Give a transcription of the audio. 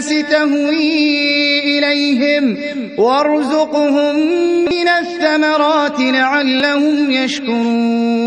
الناس تهوي إليهم وارزقهم من الثمرات لعلهم يشكرون.